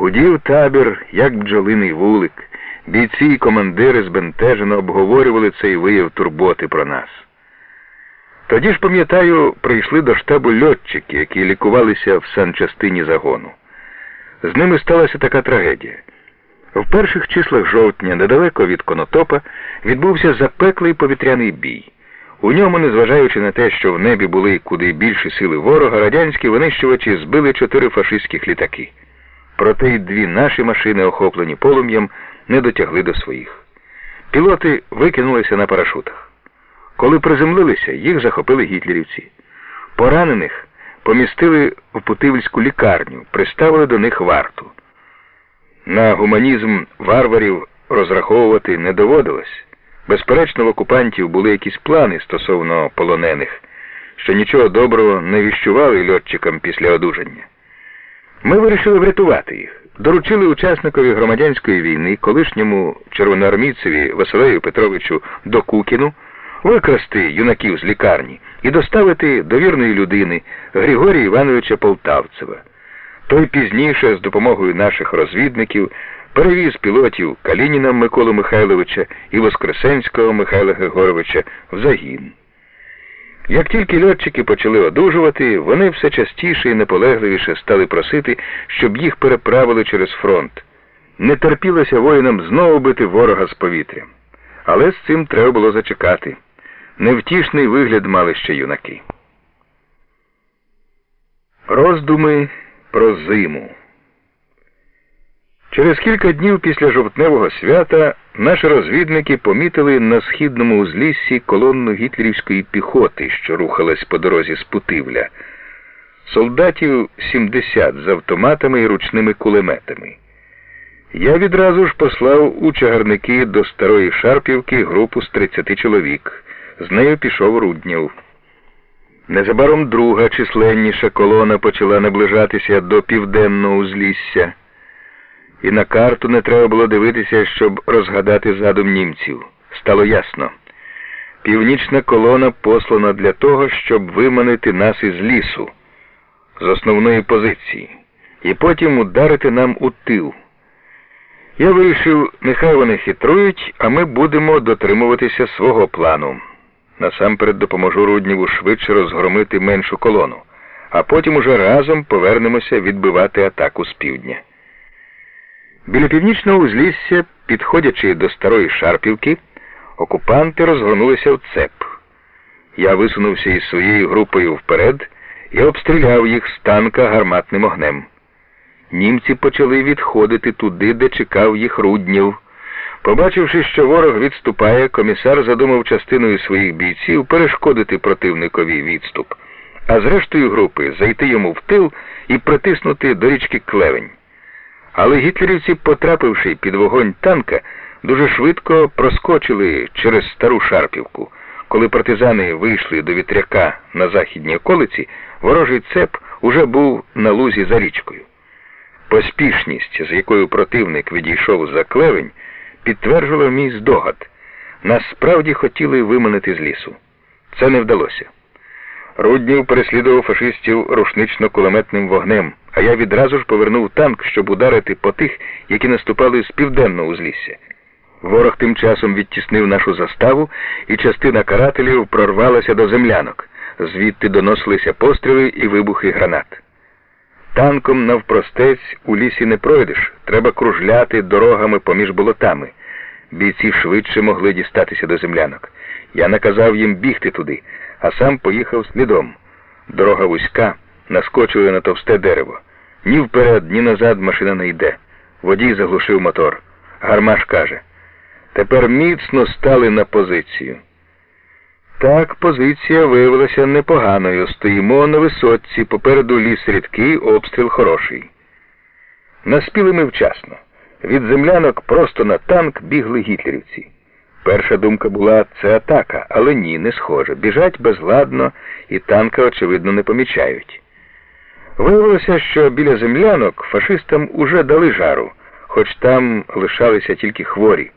Гудів табір, як бджолиний вулик. Бійці і командири збентежено обговорювали цей вияв турботи про нас. Тоді ж, пам'ятаю, прийшли до штабу льотчики, які лікувалися в санчастині загону. З ними сталася така трагедія. В перших числах жовтня, недалеко від Конотопа, відбувся запеклий повітряний бій. У ньому, незважаючи на те, що в небі були куди більші сили ворога, радянські винищувачі збили чотири фашистських літаки. Проте й дві наші машини, охоплені полум'ям, не дотягли до своїх. Пілоти викинулися на парашутах. Коли приземлилися, їх захопили гітлерівці. Поранених помістили в Путивльську лікарню, приставили до них варту. На гуманізм варварів розраховувати не доводилось. Безперечно, в окупантів були якісь плани стосовно полонених, що нічого доброго не віщували льотчикам після одужання. Ми вирішили врятувати їх, доручили учасникові громадянської війни, колишньому червоноармійцеві Василею Петровичу Докукіну, викрасти юнаків з лікарні і доставити до вірної людини Григорія Івановича Полтавцева. Той пізніше, з допомогою наших розвідників, перевіз пілотів Калініна Миколу Михайловича і Воскресенського Михайла Григоровича в загін. Як тільки льотчики почали одужувати, вони все частіше і наполегливіше стали просити, щоб їх переправили через фронт. Не терпілося воїнам знову бити ворога з повітря. Але з цим треба було зачекати. Невтішний вигляд мали ще юнаки. Роздуми про зиму. Через кілька днів після жовтневого свята наші розвідники помітили на східному узліссі колонну гітлерівської піхоти, що рухалась по дорозі з Путивля, солдатів 70 з автоматами і ручними кулеметами. Я відразу ж послав у чагарники до Старої Шарпівки групу з 30 чоловік. З нею пішов Руднєв. Незабаром друга численніша колона почала наближатися до південного узлісся. І на карту не треба було дивитися, щоб розгадати задум німців. Стало ясно. Північна колона послана для того, щоб виманити нас із лісу, з основної позиції, і потім ударити нам у тил. Я вирішив, нехай вони хитрують, а ми будемо дотримуватися свого плану. Насамперед допоможу Рудніву швидше розгромити меншу колону, а потім уже разом повернемося відбивати атаку з півдня. Біля північного узлісся, підходячи до старої Шарпівки, окупанти розгорнулися в цеп. Я висунувся із своєю групою вперед і обстріляв їх з танка гарматним огнем. Німці почали відходити туди, де чекав їх Руднів. Побачивши, що ворог відступає, комісар задумав частиною своїх бійців перешкодити противникові відступ, а з рештою групи зайти йому в тил і притиснути до річки Клевень. Але гітлерівці, потрапивши під вогонь танка, дуже швидко проскочили через стару Шарпівку. Коли партизани вийшли до вітряка на західній околиці, ворожий цеп уже був на лузі за річкою. Поспішність, з якою противник відійшов за клевень, підтверджувала мій здогад. Нас справді хотіли виманити з лісу. Це не вдалося. Руднів переслідував фашистів рушнично-кулеметним вогнем, а я відразу ж повернув танк, щоб ударити по тих, які наступали з південного узлісся. Ворог тим часом відтіснив нашу заставу, і частина карателів прорвалася до землянок. Звідти доносилися постріли і вибухи гранат. Танком навпростець у лісі не пройдеш, треба кружляти дорогами поміж болотами. Бійці швидше могли дістатися до землянок. Я наказав їм бігти туди, а сам поїхав слідом. Дорога вузька, наскочили на товсте дерево. Ні вперед, ні назад машина не йде. Водій заглушив мотор. Гармаш каже, тепер міцно стали на позицію. Так, позиція виявилася непоганою. Стоїмо на висотці, попереду ліс рідкий, обстріл хороший. Наспіли ми вчасно. Від землянок просто на танк бігли гітлерівці. Перша думка була це атака, але ні, не схоже. Біжать безладно і танка, очевидно, не помічають. Виявилося, що біля землянок фашистам уже дали жару, хоч там лишалися тільки хворі.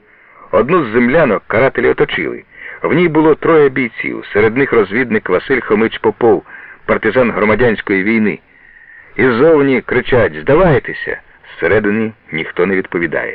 Одну з землянок карателі оточили. В ній було троє бійців, серед них розвідник Василь Хомич Попов, партизан громадянської війни. Іззовні кричать Здавайтеся, Зсередини ніхто не відповідає.